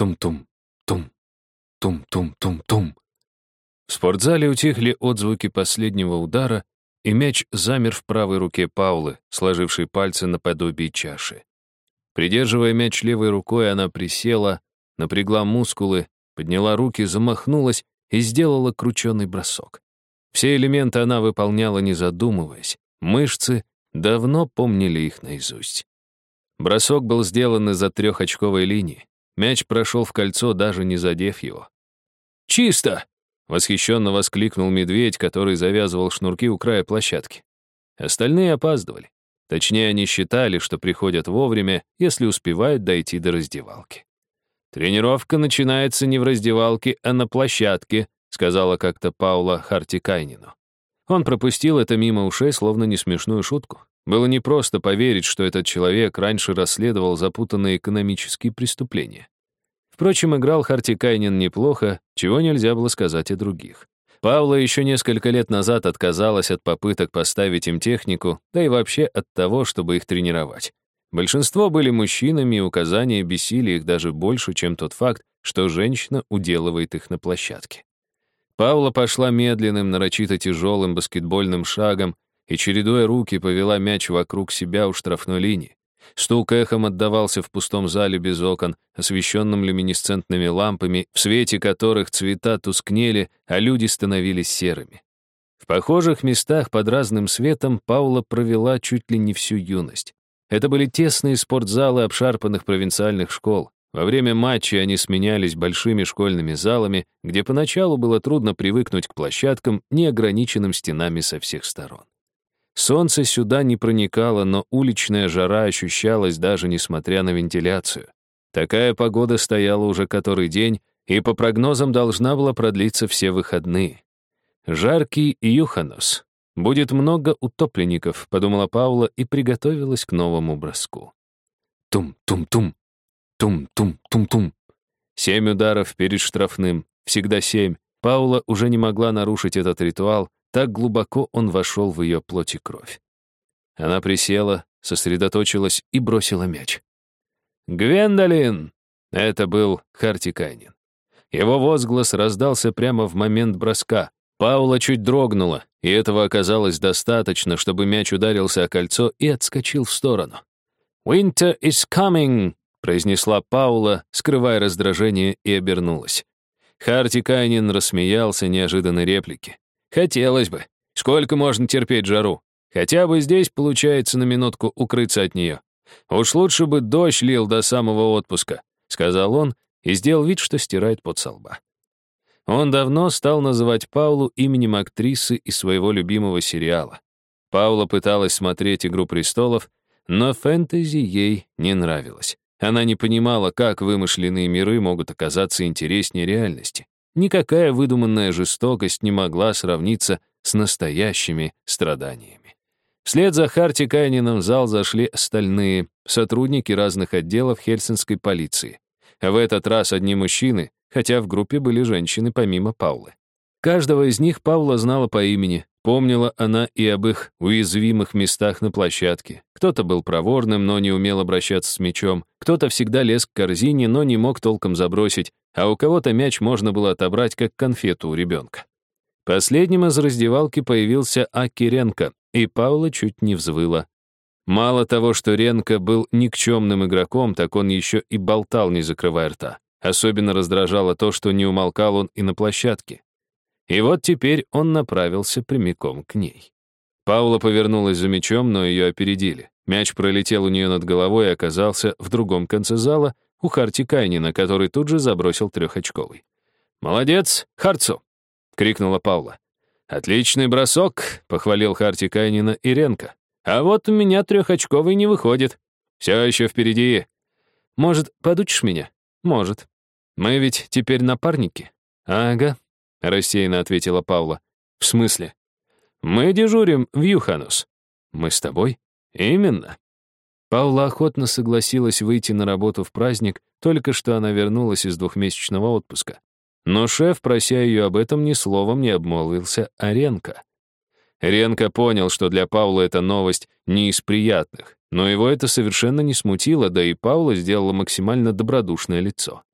Тум-тум, тум, тум-тум-тум-тум. В спортзале утихли отзвуки последнего удара, и мяч замер в правой руке Паулы, сложившей пальцы наподобие чаши. Придерживая мяч левой рукой, она присела, напрягла мускулы, подняла руки, замахнулась и сделала крученый бросок. Все элементы она выполняла, не задумываясь. Мышцы давно помнили их наизусть. Бросок был сделан из-за трехочковой линии. Мяч прошел в кольцо, даже не задев его. «Чисто!» — восхищенно воскликнул медведь, который завязывал шнурки у края площадки. Остальные опаздывали. Точнее, они считали, что приходят вовремя, если успевают дойти до раздевалки. «Тренировка начинается не в раздевалке, а на площадке», сказала как-то Паула Хартикайнину. Он пропустил это мимо ушей, словно не смешную шутку. Было непросто поверить, что этот человек раньше расследовал запутанные экономические преступления. Впрочем, играл Хартикайнин неплохо, чего нельзя было сказать о других. Павла еще несколько лет назад отказалась от попыток поставить им технику, да и вообще от того, чтобы их тренировать. Большинство были мужчинами, и указания бесили их даже больше, чем тот факт, что женщина уделывает их на площадке. Павла пошла медленным, нарочито тяжелым баскетбольным шагом и, чередуя руки, повела мяч вокруг себя у штрафной линии. Стук эхом отдавался в пустом зале без окон, освещенном люминесцентными лампами, в свете которых цвета тускнели, а люди становились серыми. В похожих местах под разным светом Паула провела чуть ли не всю юность. Это были тесные спортзалы обшарпанных провинциальных школ. Во время матчей они сменялись большими школьными залами, где поначалу было трудно привыкнуть к площадкам, неограниченным стенами со всех сторон. Солнце сюда не проникало, но уличная жара ощущалась даже несмотря на вентиляцию. Такая погода стояла уже который день, и по прогнозам должна была продлиться все выходные. Жаркий Юханос. Будет много утопленников, подумала Паула и приготовилась к новому броску. Тум-тум-тум. Тум-тум-тум-тум. Семь ударов перед штрафным. Всегда семь. Паула уже не могла нарушить этот ритуал, так глубоко он вошел в ее плоть и кровь. Она присела, сосредоточилась и бросила мяч. «Гвендолин!» — это был Хартикайнин. Его возглас раздался прямо в момент броска. Паула чуть дрогнула, и этого оказалось достаточно, чтобы мяч ударился о кольцо и отскочил в сторону. «Winter is coming!» — произнесла Паула, скрывая раздражение, и обернулась. Хартикайнин рассмеялся неожиданной реплике. Хотелось бы. Сколько можно терпеть жару? Хотя бы здесь получается на минутку укрыться от нее. Уж лучше бы дождь лил до самого отпуска, сказал он и сделал вид, что стирает под со лба. Он давно стал называть Паулу именем актрисы из своего любимого сериала. Паула пыталась смотреть «Игру престолов», но фэнтези ей не нравилось. Она не понимала, как вымышленные миры могут оказаться интереснее реальности. Никакая выдуманная жестокость не могла сравниться с настоящими страданиями. Вслед за Харти Кайнином в зал зашли остальные, сотрудники разных отделов хельсинской полиции. В этот раз одни мужчины, хотя в группе были женщины помимо Паулы. Каждого из них Павла знала по имени, помнила она и об их уязвимых местах на площадке. Кто-то был проворным, но не умел обращаться с мячом, кто-то всегда лез к корзине, но не мог толком забросить, а у кого-то мяч можно было отобрать как конфету у ребенка. Последним из раздевалки появился Аки Ренко, и Паула чуть не взвыла. Мало того, что Ренко был никчемным игроком, так он еще и болтал, не закрывая рта. Особенно раздражало то, что не умолкал он и на площадке. И вот теперь он направился прямиком к ней. Паула повернулась за мячом, но ее опередили. Мяч пролетел у нее над головой и оказался в другом конце зала, у Харти Кайнина, который тут же забросил трехочковый. «Молодец, Харцу!» — крикнула Паула. «Отличный бросок!» — похвалил Харти Кайнина и Ренко. «А вот у меня трехочковый не выходит. Все еще впереди. Может, подучишь меня?» «Может. Мы ведь теперь напарники?» «Ага», — рассеянно ответила Паула. «В смысле?» «Мы дежурим в Юханус». «Мы с тобой?» «Именно. Паула охотно согласилась выйти на работу в праздник, только что она вернулась из двухмесячного отпуска. Но шеф, прося ее об этом, ни словом не обмолвился о Ренко. Ренко понял, что для Паулы эта новость не из приятных, но его это совершенно не смутило, да и Паула сделала максимально добродушное лицо.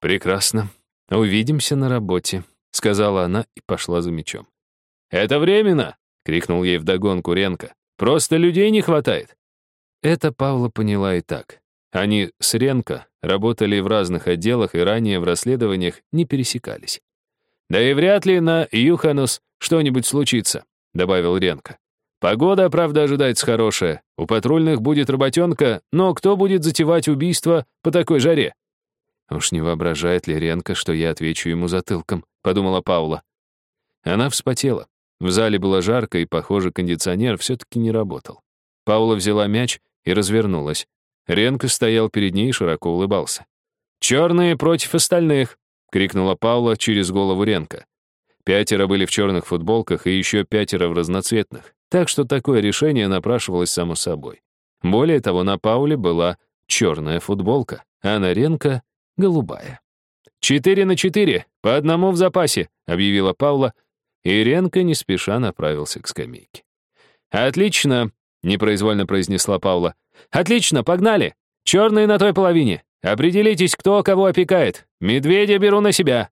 Прекрасно. Увидимся на работе, сказала она и пошла за мечом. Это временно, крикнул ей вдогонку Ренко. Просто людей не хватает. Это Павла поняла и так. Они с Ренко работали в разных отделах и ранее в расследованиях не пересекались. «Да и вряд ли на Юханус что-нибудь случится», — добавил Ренко. «Погода, правда, ожидается хорошая. У патрульных будет работенка, но кто будет затевать убийство по такой жаре?» «Уж не воображает ли Ренко, что я отвечу ему затылком?» — подумала Паула. Она вспотела. В зале было жарко, и, похоже, кондиционер все-таки не работал. Паула взяла мяч и развернулась. Ренко стоял перед ней и широко улыбался. «Черные против остальных!» — крикнула Паула через голову Ренко. Пятеро были в черных футболках и еще пятеро в разноцветных, так что такое решение напрашивалось само собой. Более того, на Пауле была черная футболка, а на Ренко — голубая. «Четыре на четыре, по одному в запасе», — объявила Паула, и Ренко не спеша направился к скамейке. «Отлично», — непроизвольно произнесла Паула. «Отлично, погнали! Черные на той половине. Определитесь, кто кого опекает. Медведя беру на себя».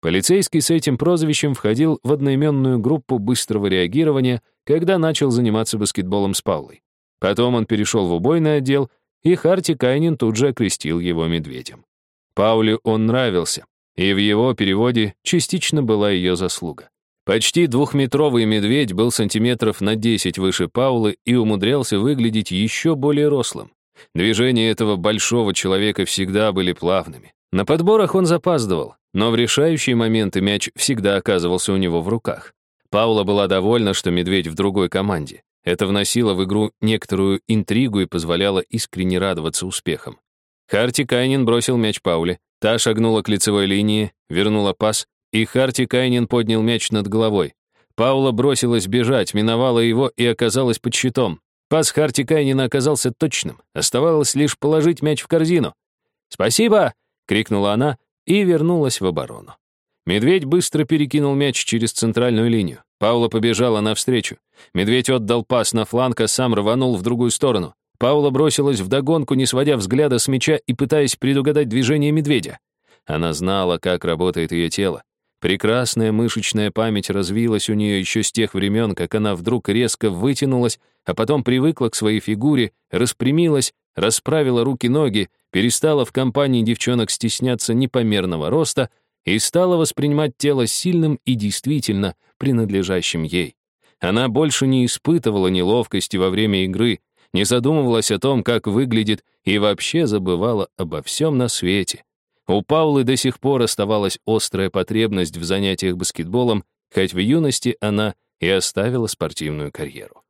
Полицейский с этим прозвищем входил в одноименную группу быстрого реагирования, когда начал заниматься баскетболом с Паулой. Потом он перешел в убойный отдел, и Харти Кайнин тут же окрестил его медведем. Пауле он нравился, и в его переводе частично была ее заслуга. Почти двухметровый медведь был сантиметров на 10 выше Паулы и умудрялся выглядеть еще более рослым. Движения этого большого человека всегда были плавными. На подборах он запаздывал, но в решающие моменты мяч всегда оказывался у него в руках. Паула была довольна, что медведь в другой команде. Это вносило в игру некоторую интригу и позволяло искренне радоваться успехам. Харти Кайнин бросил мяч Пауле. Та шагнула к лицевой линии, вернула пас, и Харти Кайнин поднял мяч над головой. Паула бросилась бежать, миновала его и оказалась под щитом. Пас Харти Кайнина оказался точным. Оставалось лишь положить мяч в корзину. «Спасибо!» — крикнула она и вернулась в оборону. Медведь быстро перекинул мяч через центральную линию. Паула побежала навстречу. Медведь отдал пас на фланг, а сам рванул в другую сторону. Паула бросилась вдогонку, не сводя взгляда с мяча и пытаясь предугадать движение медведя. Она знала, как работает ее тело. Прекрасная мышечная память развилась у нее еще с тех времен, как она вдруг резко вытянулась, а потом привыкла к своей фигуре, распрямилась, расправила руки-ноги, перестала в компании девчонок стесняться непомерного роста и стала воспринимать тело сильным и действительно принадлежащим ей. Она больше не испытывала неловкости во время игры, не задумывалась о том, как выглядит, и вообще забывала обо всем на свете. У Паулы до сих пор оставалась острая потребность в занятиях баскетболом, хоть в юности она и оставила спортивную карьеру.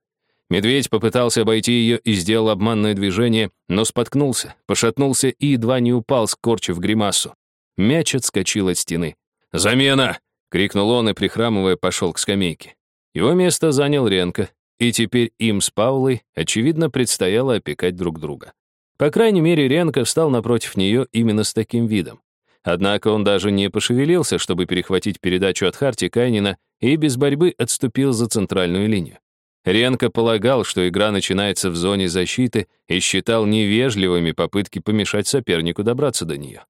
Медведь попытался обойти ее и сделал обманное движение, но споткнулся, пошатнулся и едва не упал, скорчив гримасу. Мяч отскочил от стены. «Замена!» — крикнул он и, прихрамывая, пошел к скамейке. Его место занял Ренко, и теперь им с Паулой, очевидно, предстояло опекать друг друга. По крайней мере, Ренко встал напротив нее именно с таким видом. Однако он даже не пошевелился, чтобы перехватить передачу от Харти Кайнина и без борьбы отступил за центральную линию. Ренко полагал, что игра начинается в зоне защиты и считал невежливыми попытки помешать сопернику добраться до нее.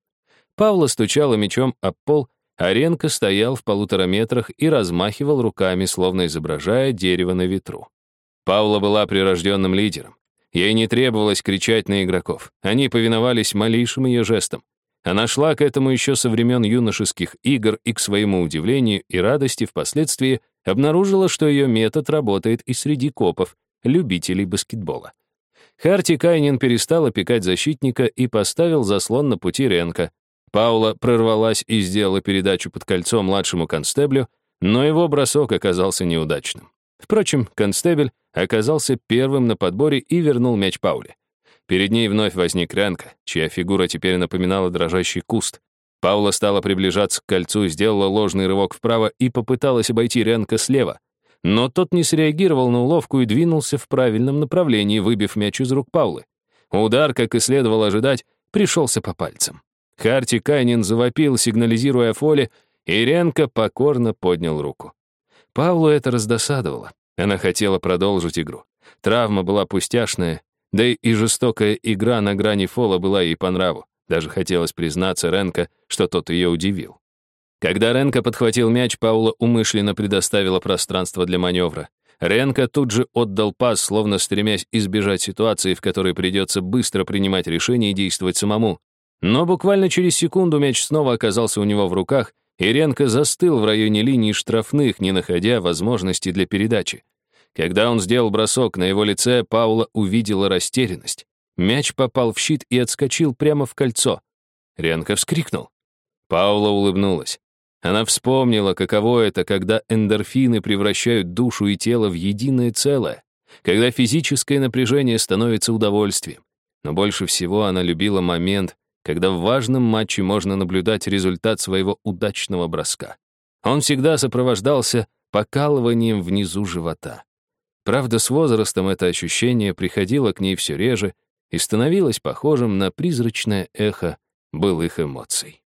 Павла стучала мячом об пол, а Ренко стоял в полутора метрах и размахивал руками, словно изображая дерево на ветру. Паула была прирожденным лидером. Ей не требовалось кричать на игроков. Они повиновались малейшим ее жестам. Она шла к этому еще со времен юношеских игр и, к своему удивлению и радости, впоследствии обнаружила, что ее метод работает и среди копов, любителей баскетбола. Харти Кайнин перестал опекать защитника и поставил заслон на пути Ренка. Паула прорвалась и сделала передачу под кольцо младшему констеблю, но его бросок оказался неудачным. Впрочем, констебль оказался первым на подборе и вернул мяч Пауле. Перед ней вновь возник Ренко, чья фигура теперь напоминала дрожащий куст. Паула стала приближаться к кольцу, сделала ложный рывок вправо и попыталась обойти Ренко слева. Но тот не среагировал на уловку и двинулся в правильном направлении, выбив мяч из рук Паулы. Удар, как и следовало ожидать, пришелся по пальцам. Харти Кайнин завопил, сигнализируя фоле, и Ренко покорно поднял руку. Павлу это раздосадовало. Она хотела продолжить игру. Травма была пустяшная, да и жестокая игра на грани фола была ей по нраву. Даже хотелось признаться Ренко, что тот ее удивил. Когда Ренко подхватил мяч, Паула умышленно предоставила пространство для маневра. Ренко тут же отдал пас, словно стремясь избежать ситуации, в которой придется быстро принимать решения и действовать самому. Но буквально через секунду мяч снова оказался у него в руках, и Ренко застыл в районе линии штрафных, не находя возможности для передачи. Когда он сделал бросок, на его лице Паула увидела растерянность. Мяч попал в щит и отскочил прямо в кольцо. Ренко вскрикнул. Паула улыбнулась. Она вспомнила, каково это, когда эндорфины превращают душу и тело в единое целое, когда физическое напряжение становится удовольствием. Но больше всего она любила момент, когда в важном матче можно наблюдать результат своего удачного броска. Он всегда сопровождался покалыванием внизу живота. Правда, с возрастом это ощущение приходило к ней все реже и становилось похожим на призрачное эхо былых эмоций.